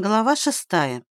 Глава шестая.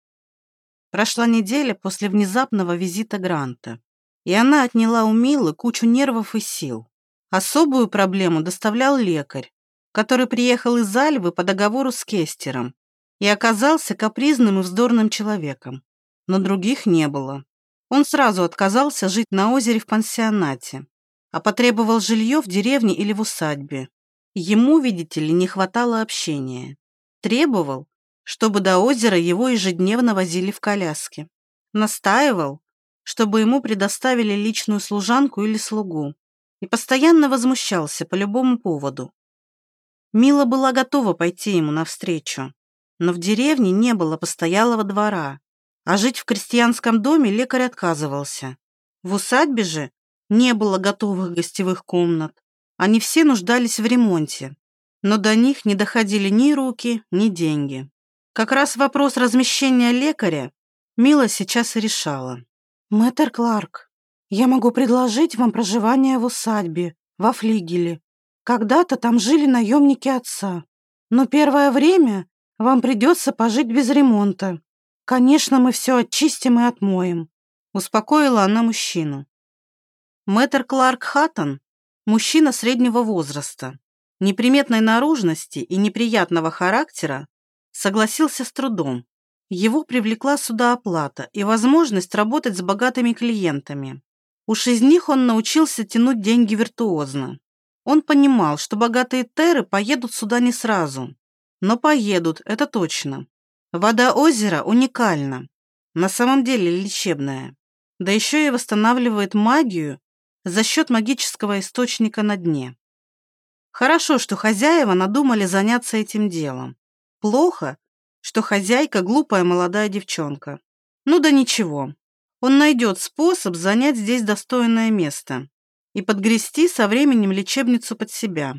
Прошла неделя после внезапного визита Гранта, и она отняла у Милы кучу нервов и сил. Особую проблему доставлял лекарь, который приехал из Альвы по договору с Кестером и оказался капризным и вздорным человеком. Но других не было. Он сразу отказался жить на озере в пансионате, а потребовал жилье в деревне или в усадьбе. Ему, видите ли, не хватало общения. Требовал, чтобы до озера его ежедневно возили в коляске. Настаивал, чтобы ему предоставили личную служанку или слугу, и постоянно возмущался по любому поводу. Мила была готова пойти ему навстречу, но в деревне не было постоялого двора, а жить в крестьянском доме лекарь отказывался. В усадьбе же не было готовых гостевых комнат. Они все нуждались в ремонте, но до них не доходили ни руки, ни деньги. Как раз вопрос размещения лекаря Мила сейчас и решала. «Мэтр Кларк, я могу предложить вам проживание в усадьбе, во флигеле. Когда-то там жили наемники отца. Но первое время вам придется пожить без ремонта. Конечно, мы все очистим и отмоем», — успокоила она мужчину. Мэтр Кларк Хаттон – мужчина среднего возраста, неприметной наружности и неприятного характера, согласился с трудом. Его привлекла сюда оплата и возможность работать с богатыми клиентами. Уж из них он научился тянуть деньги виртуозно. Он понимал, что богатые теры поедут сюда не сразу. Но поедут, это точно. Вода озера уникальна. На самом деле лечебная. Да еще и восстанавливает магию за счет магического источника на дне. Хорошо, что хозяева надумали заняться этим делом. Плохо, что хозяйка глупая молодая девчонка. Ну да ничего. Он найдет способ занять здесь достойное место и подгрести со временем лечебницу под себя.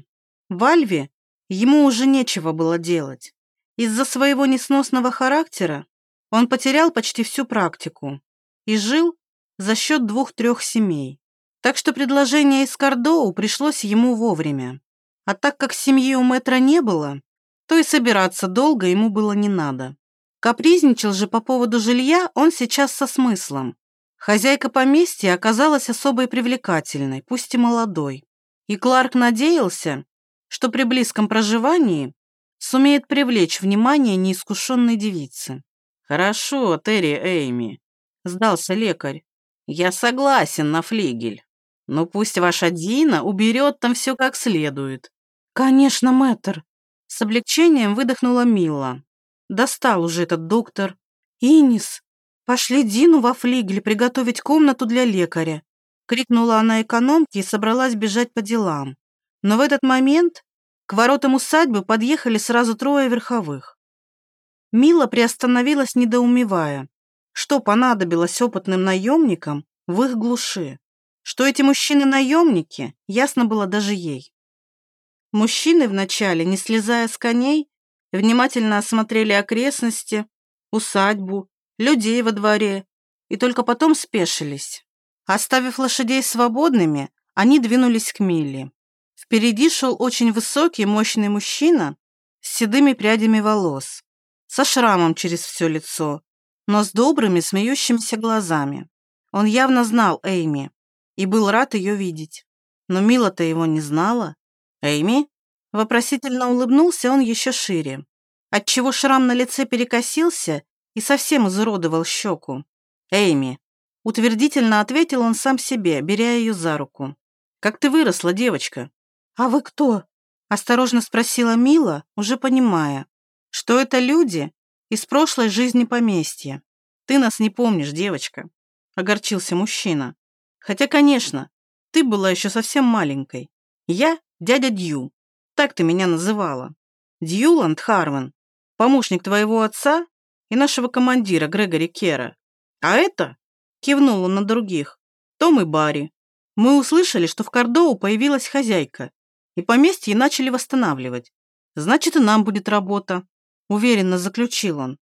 В Альве ему уже нечего было делать. Из-за своего несносного характера он потерял почти всю практику и жил за счет двух-трех семей. Так что предложение из Кардоу пришлось ему вовремя. А так как семьи у мэтра не было, то и собираться долго ему было не надо. Капризничал же по поводу жилья он сейчас со смыслом. Хозяйка поместья оказалась особой привлекательной, пусть и молодой. И Кларк надеялся, что при близком проживании сумеет привлечь внимание неискушенной девицы. «Хорошо, Терри Эйми», — сдался лекарь. «Я согласен на флигель, но пусть ваша Дина уберет там все как следует». «Конечно, мэтр», с облегчением выдохнула Мила. Достал уже этот доктор. «Инис, пошли Дину во флигель приготовить комнату для лекаря!» Крикнула она экономке и собралась бежать по делам. Но в этот момент к воротам усадьбы подъехали сразу трое верховых. Мила приостановилась, недоумевая, что понадобилось опытным наемникам в их глуши. Что эти мужчины наемники, ясно было даже ей. Мужчины вначале, не слезая с коней, внимательно осмотрели окрестности, усадьбу, людей во дворе и только потом спешились. Оставив лошадей свободными, они двинулись к Милли. Впереди шел очень высокий, мощный мужчина с седыми прядями волос, со шрамом через все лицо, но с добрыми, смеющимися глазами. Он явно знал Эйми и был рад ее видеть. Но Мила-то его не знала. «Эйми?» Вопросительно улыбнулся он еще шире, отчего шрам на лице перекосился и совсем изуродовал щеку. «Эйми!» Утвердительно ответил он сам себе, беря ее за руку. «Как ты выросла, девочка?» «А вы кто?» Осторожно спросила Мила, уже понимая, что это люди из прошлой жизни поместья. «Ты нас не помнишь, девочка», — огорчился мужчина. «Хотя, конечно, ты была еще совсем маленькой. Я дядя Дью. Так ты меня называла. Дьюланд Харван, помощник твоего отца и нашего командира Грегори Кера. А это, кивнул он на других, Том и Барри. Мы услышали, что в Кордоу появилась хозяйка, и поместье начали восстанавливать. Значит, и нам будет работа, уверенно заключил он.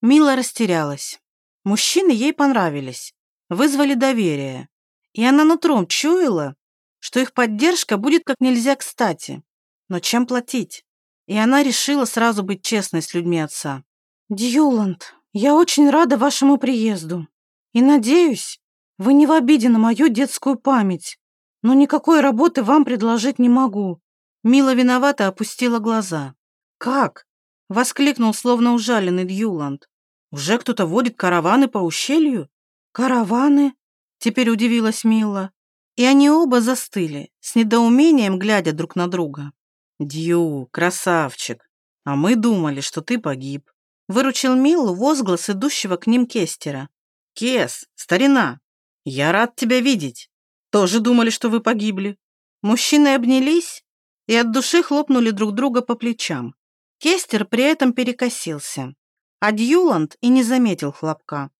Мила растерялась. Мужчины ей понравились, вызвали доверие, и она нутром чуяла, что их поддержка будет как нельзя кстати. Но чем платить? И она решила сразу быть честной с людьми отца. «Дьюланд, я очень рада вашему приезду. И надеюсь, вы не в обиде на мою детскую память, но никакой работы вам предложить не могу». Мила виновато опустила глаза. «Как?» — воскликнул, словно ужаленный Дьюланд. «Уже кто-то водит караваны по ущелью?» «Караваны?» — теперь удивилась Мила. И они оба застыли, с недоумением глядя друг на друга. «Дью, красавчик! А мы думали, что ты погиб!» Выручил Милу возглас идущего к ним Кестера. «Кес, старина, я рад тебя видеть. Тоже думали, что вы погибли». Мужчины обнялись и от души хлопнули друг друга по плечам. Кестер при этом перекосился, а Дьюланд и не заметил хлопка.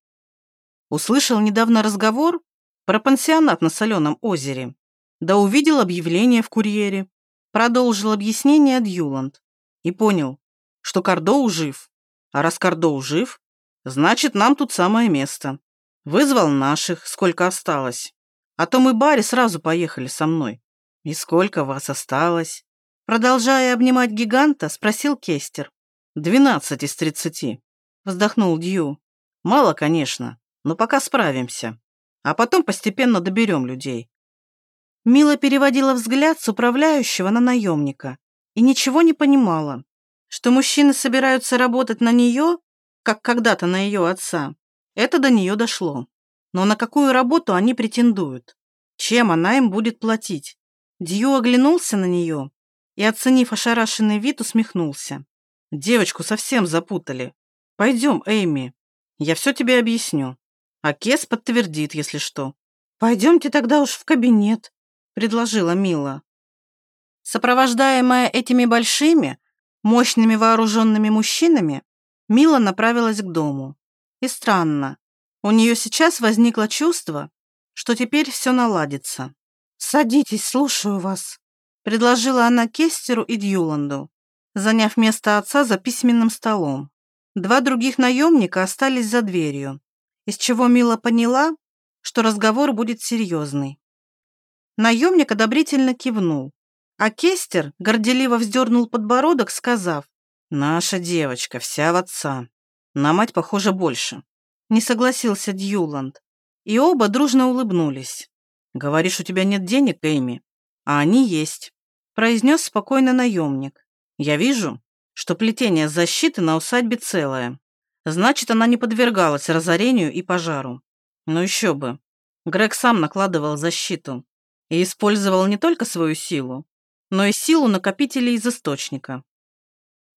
Услышал недавно разговор про пансионат на Соленом озере. Да увидел объявление в курьере. Продолжил объяснение Дьюланд. И понял, что Кардоу жив. А раз Кардоу жив, значит, нам тут самое место. Вызвал наших, сколько осталось. А то мы Барри сразу поехали со мной. И сколько вас осталось? Продолжая обнимать гиганта, спросил Кестер. «Двенадцать из тридцати», — вздохнул Дью. «Мало, конечно, но пока справимся а потом постепенно доберем людей». Мила переводила взгляд с управляющего на наемника и ничего не понимала, что мужчины собираются работать на нее, как когда-то на ее отца. Это до нее дошло. Но на какую работу они претендуют? Чем она им будет платить? Дью оглянулся на нее и, оценив ошарашенный вид, усмехнулся. «Девочку совсем запутали. Пойдем, Эйми, я все тебе объясню». А Кес подтвердит, если что. «Пойдемте тогда уж в кабинет», — предложила Мила. Сопровождаемая этими большими, мощными вооруженными мужчинами, Мила направилась к дому. И странно, у нее сейчас возникло чувство, что теперь все наладится. «Садитесь, слушаю вас», — предложила она Кестеру и Дьюланду, заняв место отца за письменным столом. Два других наемника остались за дверью, из чего Мила поняла, что разговор будет серьезный. Наемник одобрительно кивнул, а Кестер горделиво вздернул подбородок, сказав, «Наша девочка вся в отца. На мать, похоже, больше». Не согласился Дьюланд, и оба дружно улыбнулись. «Говоришь, у тебя нет денег, Эйми?» «А они есть», — произнес спокойно наемник. «Я вижу, что плетение защиты на усадьбе целое. Значит, она не подвергалась разорению и пожару. Но еще бы. Грег сам накладывал защиту и использовал не только свою силу, но и силу накопителей из источника.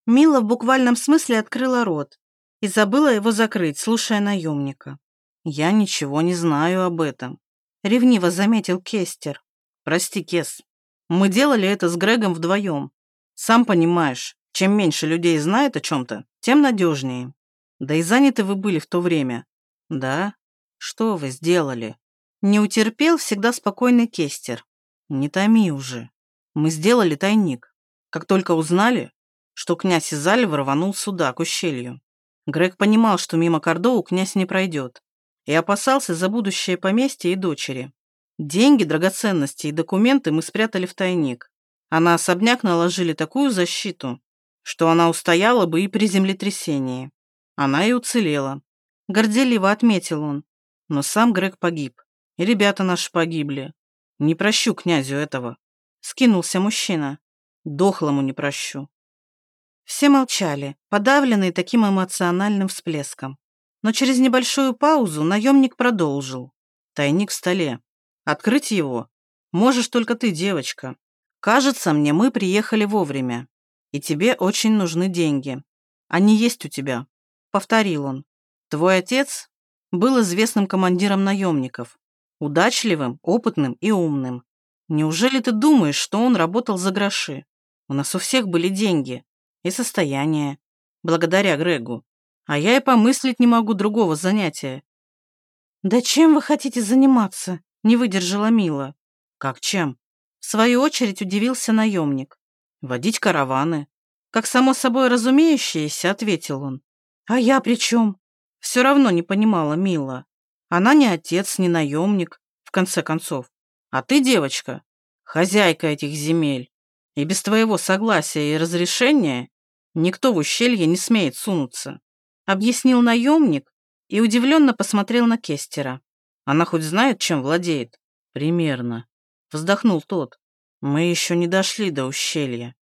Мила в буквальном смысле открыла рот и забыла его закрыть, слушая наемника. «Я ничего не знаю об этом», — ревниво заметил Кестер. «Прости, Кес, мы делали это с Грегом вдвоем. Сам понимаешь, чем меньше людей знает о чем-то, тем надежнее. Да и заняты вы были в то время. Да? Что вы сделали? Не утерпел всегда спокойный Кестер. Не томи уже. Мы сделали тайник. Как только узнали, что князь из Альва рванул сюда, к ущелью. Грег понимал, что мимо Кордоу князь не пройдет, и опасался за будущее поместье и дочери. Деньги, драгоценности и документы мы спрятали в тайник, а на особняк наложили такую защиту, что она устояла бы и при землетрясении. Она и уцелела. Горделиво отметил он. Но сам Грег погиб. И ребята наши погибли. Не прощу князю этого. Скинулся мужчина. Дохлому не прощу. Все молчали, подавленные таким эмоциональным всплеском. Но через небольшую паузу наемник продолжил. Тайник в столе. Открыть его можешь только ты, девочка. Кажется мне, мы приехали вовремя. И тебе очень нужны деньги. Они есть у тебя повторил он. «Твой отец был известным командиром наемников, удачливым, опытным и умным. Неужели ты думаешь, что он работал за гроши? У нас у всех были деньги и состояние, благодаря Грегу. А я и помыслить не могу другого занятия». «Да чем вы хотите заниматься?» — не выдержала Мила. «Как чем?» В свою очередь удивился наемник. «Водить караваны». Как само собой разумеющееся, ответил он. «А я при чем?» Все равно не понимала Мила. Она не отец, не наемник, в конце концов. А ты, девочка, хозяйка этих земель. И без твоего согласия и разрешения никто в ущелье не смеет сунуться. объяснил наемник и удивленно посмотрел на Кестера. Она хоть знает, чем владеет? Примерно. Вздохнул тот. Мы еще не дошли до ущелья.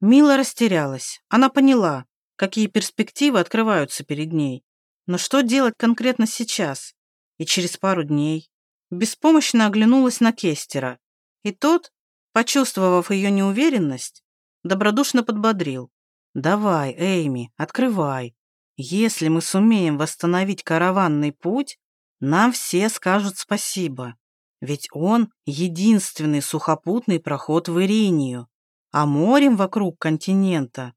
Мила растерялась. Она поняла, какие перспективы открываются перед ней. Но что делать конкретно сейчас? И через пару дней? Беспомощно оглянулась на Кестера. И тот, почувствовав ее неуверенность, добродушно подбодрил. «Давай, Эйми, открывай. Если мы сумеем восстановить караванный путь, нам все скажут спасибо. Ведь он — единственный сухопутный проход в Иринию, а морем вокруг континента.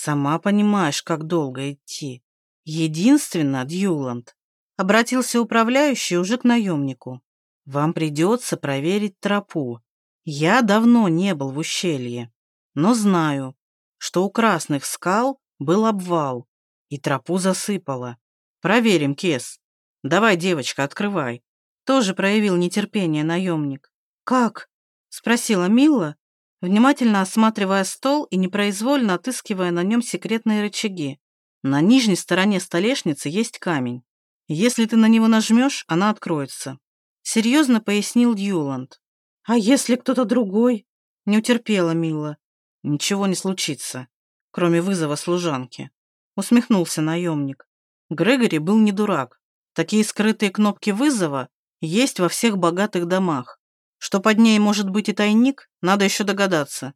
Сама понимаешь, как долго идти. Единственно, Дьюланд, обратился управляющий уже к наемнику. Вам придется проверить тропу. Я давно не был в ущелье, но знаю, что у красных скал был обвал, и тропу засыпало. Проверим, Кес. Давай, девочка, открывай. Тоже проявил нетерпение наемник. Как? Спросила Мила, внимательно осматривая стол и непроизвольно отыскивая на нем секретные рычаги. На нижней стороне столешницы есть камень. Если ты на него нажмешь, она откроется. Серьезно пояснил Дьюланд. А если кто-то другой? Не утерпела Мила. Ничего не случится, кроме вызова служанки. Усмехнулся наемник. Грегори был не дурак. Такие скрытые кнопки вызова есть во всех богатых домах. Что под ней может быть и тайник, надо еще догадаться.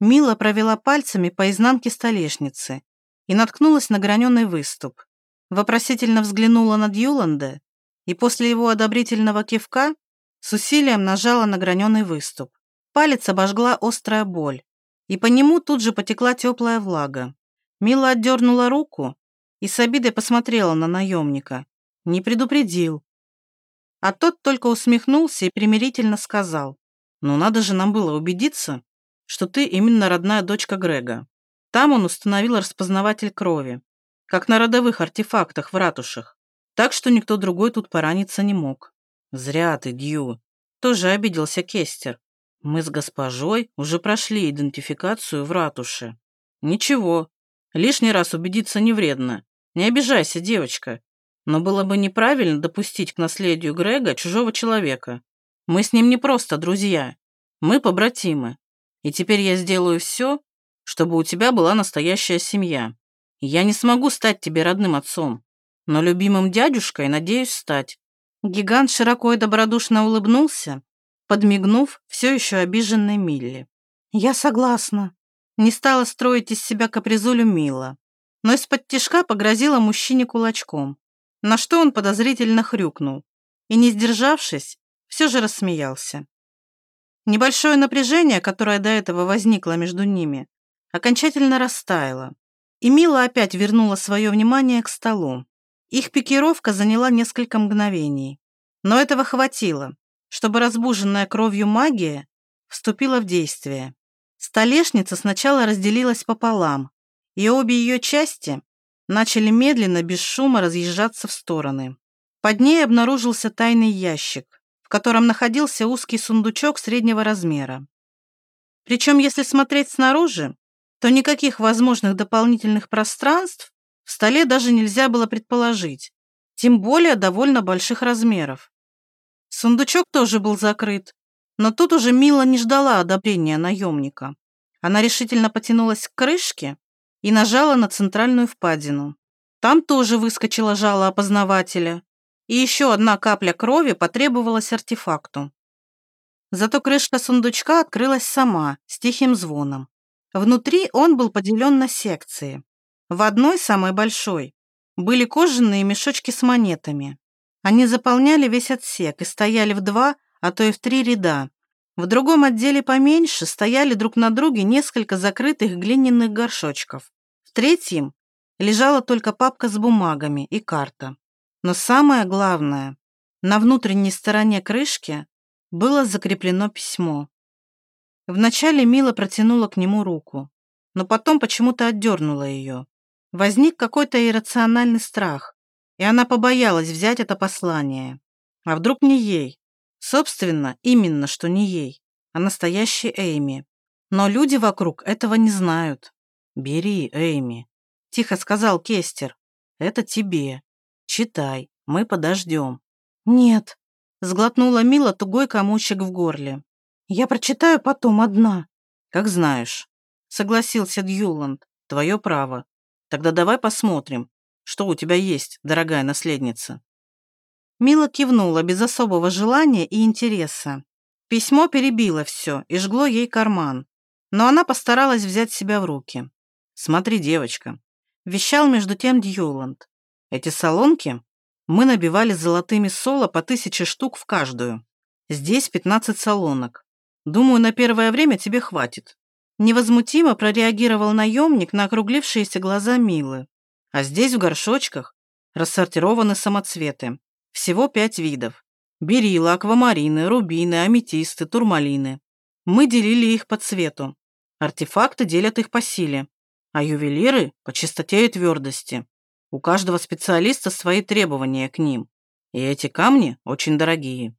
Мила провела пальцами по изнанке столешницы и наткнулась на граненый выступ. Вопросительно взглянула на Дьюланда и после его одобрительного кивка с усилием нажала на граненый выступ. Палец обожгла острая боль, и по нему тут же потекла теплая влага. Мила отдернула руку и с обидой посмотрела на наемника. Не предупредил. А тот только усмехнулся и примирительно сказал. «Ну надо же нам было убедиться, что ты именно родная дочка Грега. Там он установил распознаватель крови, как на родовых артефактах в ратушах, так что никто другой тут пораниться не мог. Зря ты, Дью. Тоже обиделся Кестер. Мы с госпожой уже прошли идентификацию в ратуше. Ничего, Лишний раз убедиться не вредно. Не обижайся, девочка. Но было бы неправильно допустить к наследию Грега чужого человека. Мы с ним не просто друзья. Мы побратимы. И теперь я сделаю все, чтобы у тебя была настоящая семья. Я не смогу стать тебе родным отцом, но любимым дядюшкой надеюсь стать». Гигант широко и добродушно улыбнулся, подмигнув все еще обиженной Милли. «Я согласна», не стала строить из себя капризулю мило, но из-под тишка погрозила мужчине кулачком, на что он подозрительно хрюкнул и, не сдержавшись, все же рассмеялся. Небольшое напряжение, которое до этого возникло между ними, окончательно растаяло, и Мила опять вернула свое внимание к столу. Их пикировка заняла несколько мгновений, но этого хватило, чтобы разбуженная кровью магия вступила в действие. Столешница сначала разделилась пополам, и обе ее части начали медленно, без шума разъезжаться в стороны. Под ней обнаружился тайный ящик, в котором находился узкий сундучок среднего размера. Причем, если смотреть снаружи, то никаких возможных дополнительных пространств в столе даже нельзя было предположить, тем более довольно больших размеров. Сундучок тоже был закрыт, но тут уже Мила не ждала одобрения наемника. Она решительно потянулась к крышке и нажала на центральную впадину. Там тоже выскочила жало опознавателя, и еще одна капля крови потребовалась артефакту. Зато крышка сундучка открылась сама, с тихим звоном. Внутри он был поделен на секции. В одной, самой большой, были кожаные мешочки с монетами. Они заполняли весь отсек и стояли в два, а то и в три ряда. В другом отделе поменьше стояли друг на друге несколько закрытых глиняных горшочков. В третьем лежала только папка с бумагами и карта. Но самое главное, на внутренней стороне крышки было закреплено письмо. Вначале Мила протянула к нему руку, но потом почему-то отдернула ее. Возник какой-то иррациональный страх, и она побоялась взять это послание. А вдруг не ей? Собственно, именно что не ей, а настоящей Эйми. Но люди вокруг этого не знают. «Бери, Эйми», — тихо сказал Кестер. «Это тебе. Читай, мы подождем». «Нет», — сглотнула Мила тугой комочек в горле. «Я прочитаю потом одна». «Как знаешь», — согласился Дьюланд. «Твое право. Тогда давай посмотрим, что у тебя есть, дорогая наследница». Мила кивнула без особого желания и интереса. Письмо перебило все и жгло ей карман. Но она постаралась взять себя в руки. «Смотри, девочка», — вещал между тем Дьюланд. «Эти солонки мы набивали золотыми соло по тысяче штук в каждую. Здесь 15 солонок. Думаю, на первое время тебе хватит». Невозмутимо прореагировал наемник на округлившиеся глаза Милы. А здесь в горшочках рассортированы самоцветы. Всего пять видов. Берилла, аквамарины, рубины, аметисты, турмалины. Мы делили их по цвету. Артефакты делят их по силе, а ювелиры – по чистоте и твердости. У каждого специалиста свои требования к ним. И эти камни очень дорогие.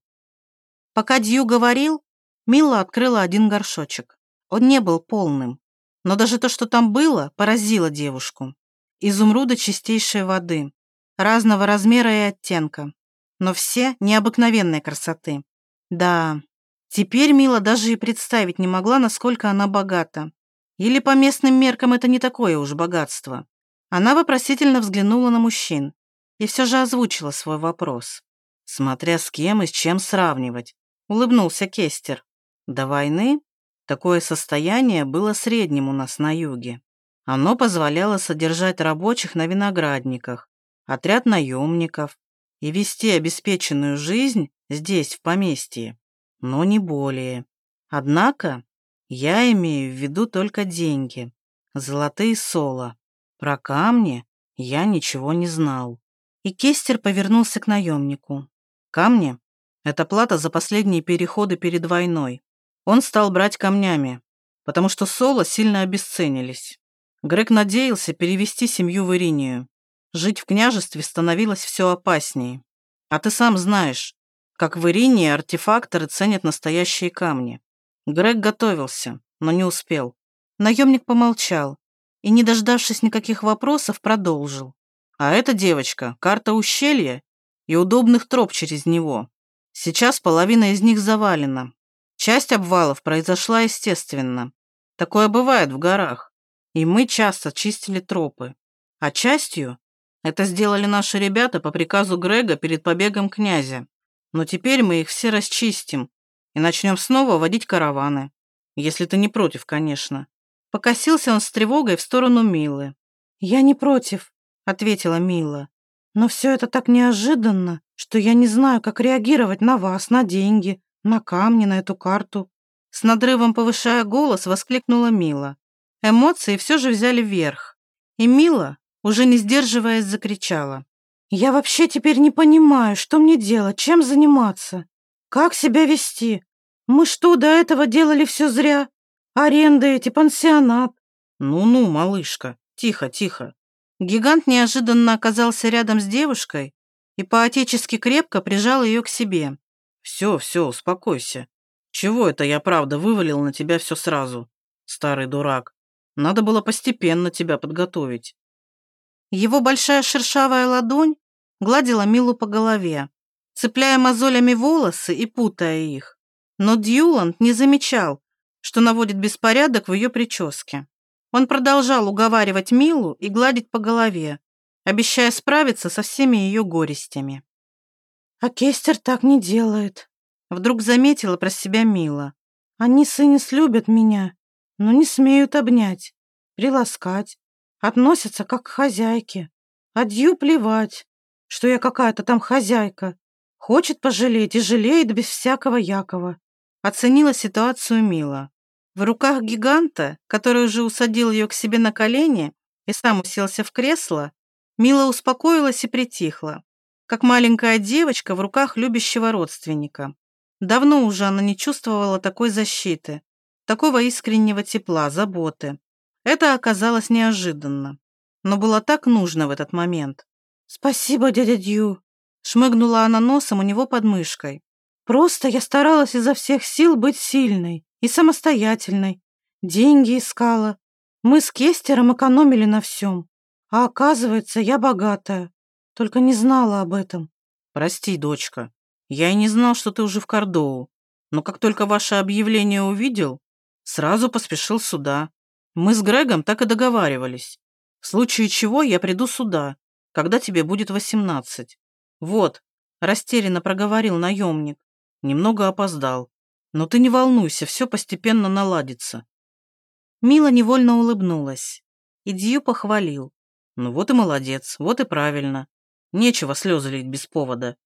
Пока Дью говорил, Мила открыла один горшочек. Он не был полным. Но даже то, что там было, поразило девушку. Изумруды чистейшей воды, разного размера и оттенка но все необыкновенной красоты. Да, теперь Мила даже и представить не могла, насколько она богата. Или по местным меркам это не такое уж богатство. Она вопросительно взглянула на мужчин и все же озвучила свой вопрос. Смотря с кем и с чем сравнивать, улыбнулся Кестер. До войны такое состояние было средним у нас на юге. Оно позволяло содержать рабочих на виноградниках, отряд наемников, и вести обеспеченную жизнь здесь, в поместье, но не более. Однако я имею в виду только деньги, золотые соло. Про камни я ничего не знал. И Кестер повернулся к наемнику. Камни — это плата за последние переходы перед войной. Он стал брать камнями, потому что соло сильно обесценились. Грег надеялся перевести семью в Иринию. Жить в княжестве становилось все опаснее. А ты сам знаешь, как в Ирине артефакторы ценят настоящие камни. Грег готовился, но не успел. Наемник помолчал и, не дождавшись никаких вопросов, продолжил. А эта девочка — карта ущелья и удобных троп через него. Сейчас половина из них завалена. Часть обвалов произошла естественно. Такое бывает в горах. И мы часто чистили тропы. А частью это сделали наши ребята по приказу Грега перед побегом князя. Но теперь мы их все расчистим и начнем снова водить караваны. Если ты не против, конечно». Покосился он с тревогой в сторону Милы. «Я не против», — ответила Мила. «Но все это так неожиданно, что я не знаю, как реагировать на вас, на деньги, на камни, на эту карту». С надрывом повышая голос, воскликнула Мила. Эмоции все же взяли верх. И Мила, уже не сдерживаясь, закричала. «Я вообще теперь не понимаю, что мне делать, чем заниматься, как себя вести. Мы что, до этого делали все зря? Аренда эти, пансионат». «Ну-ну, малышка, тихо, тихо». Гигант неожиданно оказался рядом с девушкой и поотечески крепко прижал ее к себе. «Все, все, успокойся. Чего это я, правда, вывалил на тебя все сразу, старый дурак? Надо было постепенно тебя подготовить. Его большая шершавая ладонь гладила Милу по голове, цепляя мозолями волосы и путая их. Но Дьюланд не замечал, что наводит беспорядок в ее прическе. Он продолжал уговаривать Милу и гладить по голове, обещая справиться со всеми ее горестями. «А Кестер так не делает», — вдруг заметила про себя Мила. «Они с Инес любят меня, но не смеют обнять, приласкать, относятся как к хозяйке. А Дью плевать, что я какая-то там хозяйка. Хочет пожалеть и жалеет без всякого Якова. Оценила ситуацию Мила. В руках гиганта, который уже усадил ее к себе на колени и сам уселся в кресло, Мила успокоилась и притихла, как маленькая девочка в руках любящего родственника. Давно уже она не чувствовала такой защиты, такого искреннего тепла, заботы. Это оказалось неожиданно, но было так нужно в этот момент. «Спасибо, дядя Дью», — шмыгнула она носом у него под мышкой. «Просто я старалась изо всех сил быть сильной и самостоятельной. Деньги искала. Мы с Кестером экономили на всем. А оказывается, я богатая. Только не знала об этом. Прости, дочка. Я и не знал, что ты уже в Кордоу. Но как только ваше объявление увидел, сразу поспешил сюда. Мы с Грегом так и договаривались. В случае чего я приду сюда, когда тебе будет восемнадцать. Вот, растерянно проговорил наемник. Немного опоздал. Но ты не волнуйся, все постепенно наладится. Мила невольно улыбнулась. И Дью похвалил. Ну вот и молодец, вот и правильно. Нечего слезы лить без повода.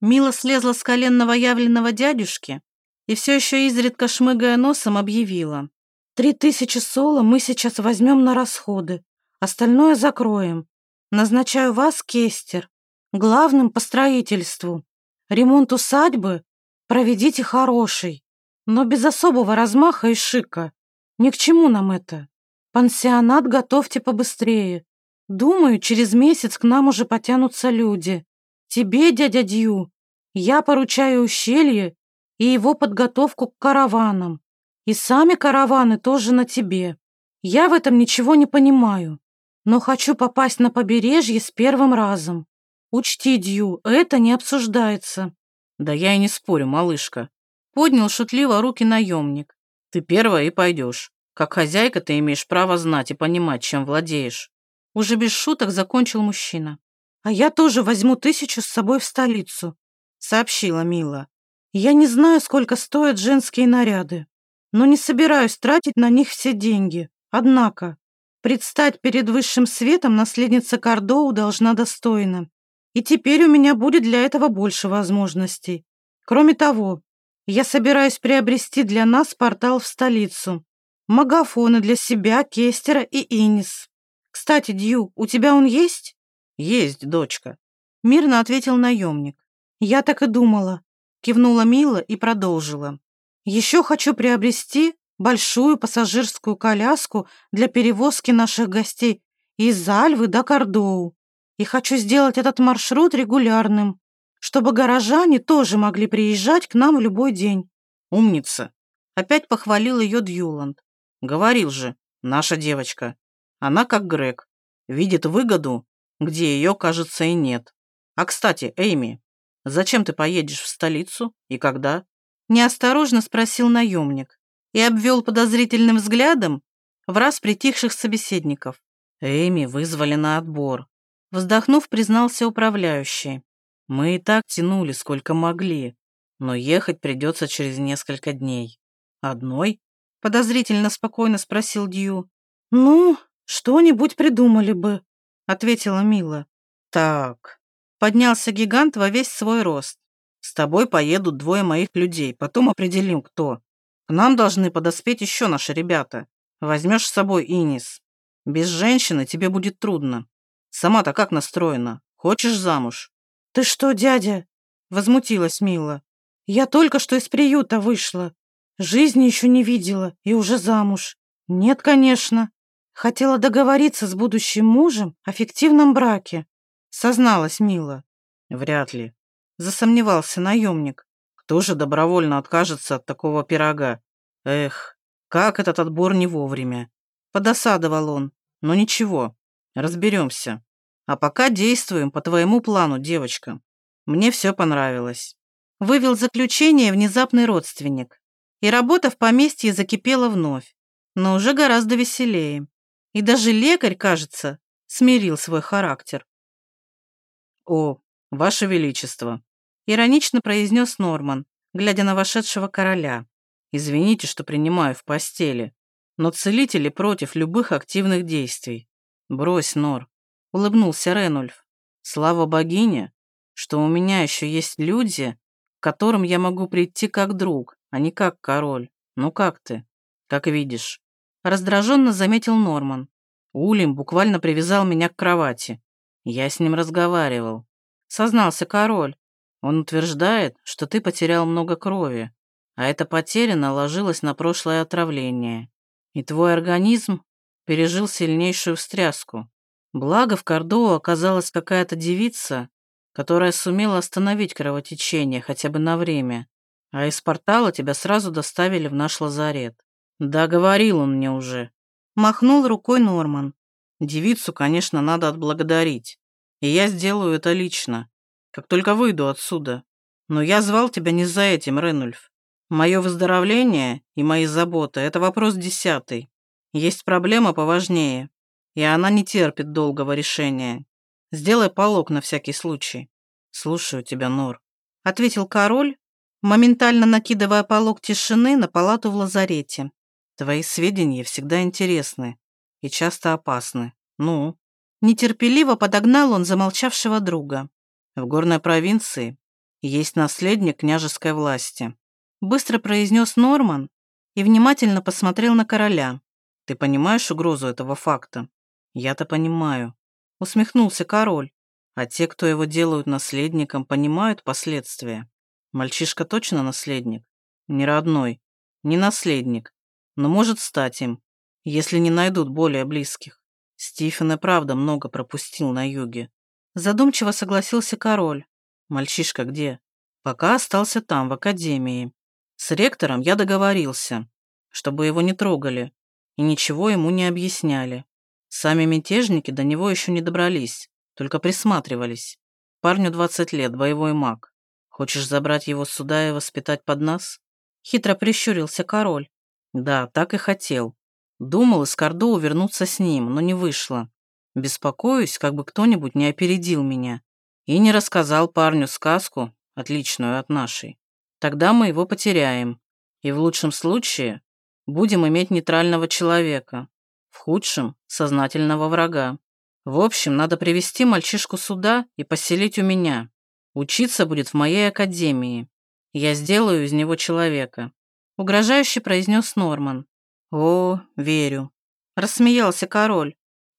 Мила слезла с колен новоявленного дядюшки и все еще изредка шмыгая носом объявила. «Три тысячи соло мы сейчас возьмем на расходы, остальное закроем. Назначаю вас, Кестер, главным по строительству. Ремонт усадьбы проведите хороший, но без особого размаха и шика. Ни к чему нам это. Пансионат готовьте побыстрее. Думаю, через месяц к нам уже потянутся люди. Тебе, дядя Дью, я поручаю ущелье и его подготовку к караванам. И сами караваны тоже на тебе. Я в этом ничего не понимаю, но хочу попасть на побережье с первым разом. Учти, Дью, это не обсуждается. Да я и не спорю, малышка. Поднял шутливо руки наемник. Ты первая и пойдешь. Как хозяйка ты имеешь право знать и понимать, чем владеешь. Уже без шуток закончил мужчина. «А я тоже возьму тысячу с собой в столицу», — сообщила Мила. «Я не знаю, сколько стоят женские наряды, но не собираюсь тратить на них все деньги. Однако, предстать перед высшим светом наследница Кардоу должна достойно. И теперь у меня будет для этого больше возможностей. Кроме того, я собираюсь приобрести для нас портал в столицу. Магафоны для себя, Кестера и Инис. «Кстати, Дью, у тебя он есть?» «Есть, дочка», — мирно ответил наемник. «Я так и думала», — кивнула Мила и продолжила. «Еще хочу приобрести большую пассажирскую коляску для перевозки наших гостей из Альвы до Кордоу. И хочу сделать этот маршрут регулярным, чтобы горожане тоже могли приезжать к нам в любой день». «Умница!» — опять похвалил ее Дьюланд. «Говорил же, наша девочка». Она, как Грег, видит выгоду, где ее, кажется, и нет. А, кстати, Эйми, зачем ты поедешь в столицу и когда?» Неосторожно спросил наемник и обвел подозрительным взглядом в раз притихших собеседников. Эйми вызвали на отбор. Вздохнув, признался управляющий. Мы и так тянули, сколько могли, но ехать придется через несколько дней. Одной? Подозрительно спокойно спросил Дью. Ну, «Что-нибудь придумали бы», — ответила Мила. «Так», — поднялся гигант во весь свой рост. «С тобой поедут двое моих людей, потом определим, кто. К нам должны подоспеть еще наши ребята. Возьмешь с собой Инис. Без женщины тебе будет трудно. Сама-то как настроена? Хочешь замуж?» «Ты что, дядя?» — возмутилась Мила. «Я только что из приюта вышла. Жизни еще не видела и уже замуж. Нет, конечно». Хотела договориться с будущим мужем о фиктивном браке, созналась Мила. Вряд ли. Засомневался наемник. Кто же добровольно откажется от такого пирога? Эх, как этот отбор не вовремя. Подосадовал он. Но ничего, разберемся. А пока действуем по твоему плану, девочка. Мне все понравилось. Вывел заключение внезапный родственник. И работа в поместье закипела вновь, но уже гораздо веселее. И даже лекарь, кажется, смирил свой характер. «О, Ваше Величество!» — иронично произнес Норман, глядя на вошедшего короля. «Извините, что принимаю в постели, но целители против любых активных действий. Брось, Нор!» — улыбнулся Ренульф. «Слава богине, что у меня еще есть люди, к которым я могу прийти как друг, а не как король. Ну как ты? Как видишь». Раздраженно заметил Норман. Улим буквально привязал меня к кровати. Я с ним разговаривал. Сознался король. Он утверждает, что ты потерял много крови, а эта потеря наложилась на прошлое отравление. И твой организм пережил сильнейшую встряску. Благо в Кордоу оказалась какая-то девица, которая сумела остановить кровотечение хотя бы на время, а из портала тебя сразу доставили в наш лазарет. Да, говорил он мне уже. Махнул рукой Норман. Девицу, конечно, надо отблагодарить. И я сделаю это лично, как только выйду отсюда. Но я звал тебя не за этим, Ренульф. Мое выздоровление и мои заботы – это вопрос десятый. Есть проблема поважнее, и она не терпит долгого решения. Сделай полог на всякий случай. Слушаю тебя, Нор. Ответил король, моментально накидывая полог тишины на палату в лазарете. Твои сведения всегда интересны и часто опасны. Ну? Нетерпеливо подогнал он замолчавшего друга. В горной провинции есть наследник княжеской власти. Быстро произнес Норман и внимательно посмотрел на короля. Ты понимаешь угрозу этого факта? Я-то понимаю. Усмехнулся король. А те, кто его делают наследником, понимают последствия. Мальчишка точно наследник? Не родной, не наследник, но может стать им, если не найдут более близких. Стивен и правда много пропустил на юге. Задумчиво согласился король. Мальчишка где? Пока остался там, в академии. С ректором я договорился, чтобы его не трогали и ничего ему не объясняли. Сами мятежники до него еще не добрались, только присматривались. Парню 20 лет, боевой маг. Хочешь забрать его сюда и воспитать под нас? Хитро прищурился король. Да, так и хотел. Думал из Кордоу вернуться с ним, но не вышло. Беспокоюсь, как бы кто-нибудь не опередил меня и не рассказал парню сказку, отличную от нашей. Тогда мы его потеряем, и в лучшем случае будем иметь нейтрального человека, в худшем — сознательного врага. В общем, надо привести мальчишку сюда и поселить у меня. Учиться будет в моей академии. Я сделаю из него человека. Угрожающе произнес Норман. О, верю. Рассмеялся король.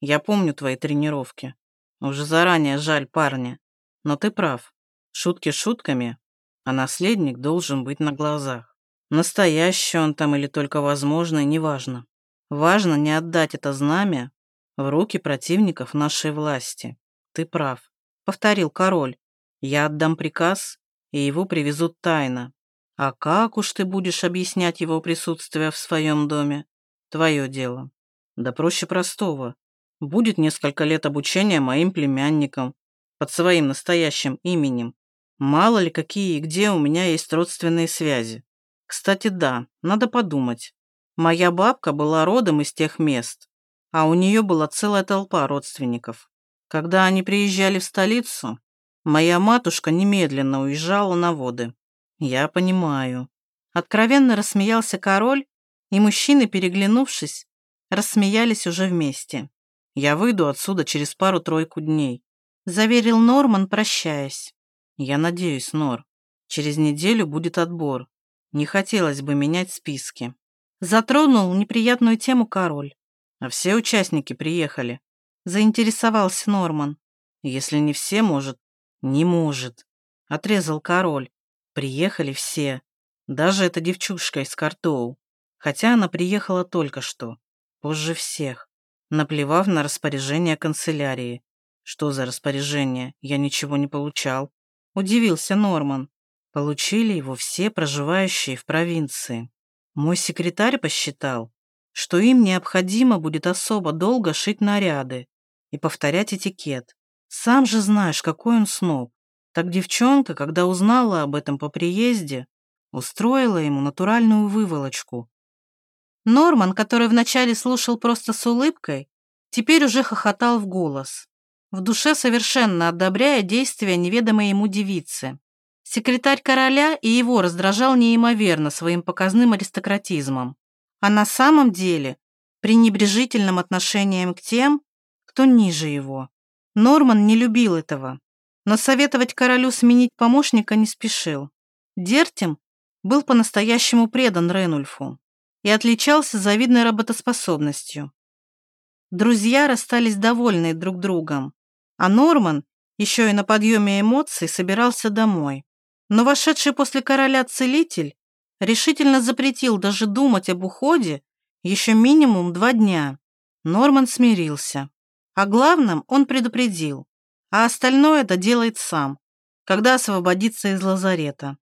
Я помню твои тренировки. Уже заранее жаль парня. Но ты прав. Шутки шутками, а наследник должен быть на глазах. Настоящий он там или только возможный, неважно. Важно не отдать это знамя в руки противников нашей власти. Ты прав. Повторил король. Я отдам приказ, и его привезут тайно. А как уж ты будешь объяснять его присутствие в своем доме? Твое дело. Да проще простого. Будет несколько лет обучения моим племянникам, под своим настоящим именем. Мало ли какие и где у меня есть родственные связи. Кстати, да, надо подумать. Моя бабка была родом из тех мест, а у нее была целая толпа родственников. Когда они приезжали в столицу, моя матушка немедленно уезжала на воды. Я понимаю. Откровенно рассмеялся король, и мужчины, переглянувшись, рассмеялись уже вместе. Я выйду отсюда через пару-тройку дней заверил Норман, прощаясь. «Я надеюсь, Нор, через неделю будет отбор. Не хотелось бы менять списки». Затронул неприятную тему король. «А все участники приехали?» Заинтересовался Норман. «Если не все, может...» «Не может», — отрезал король. «Приехали все. Даже эта девчушка из Картоу. Хотя она приехала только что, позже всех, наплевав на распоряжение канцелярии. Что за распоряжение? Я ничего не получал. Удивился Норман. Получили его все проживающие в провинции. Мой секретарь посчитал, что им необходимо будет особо долго шить наряды и повторять этикет. Сам же знаешь, какой он сноб. Так девчонка, когда узнала об этом по приезде, устроила ему натуральную выволочку. Норман, который вначале слушал просто с улыбкой, теперь уже хохотал в голос в душе совершенно одобряя действия неведомой ему девицы. Секретарь короля и его раздражал неимоверно своим показным аристократизмом, а на самом деле пренебрежительным отношением к тем, кто ниже его. Норман не любил этого, но советовать королю сменить помощника не спешил. Дертим был по-настоящему предан Ренульфу и отличался завидной работоспособностью. Друзья расстались довольны друг другом, а Норман еще и на подъеме эмоций собирался домой. Но вошедший после короля целитель решительно запретил даже думать об уходе еще минимум два дня. Норман смирился. О главном он предупредил, а остальное это делает сам, когда освободится из лазарета.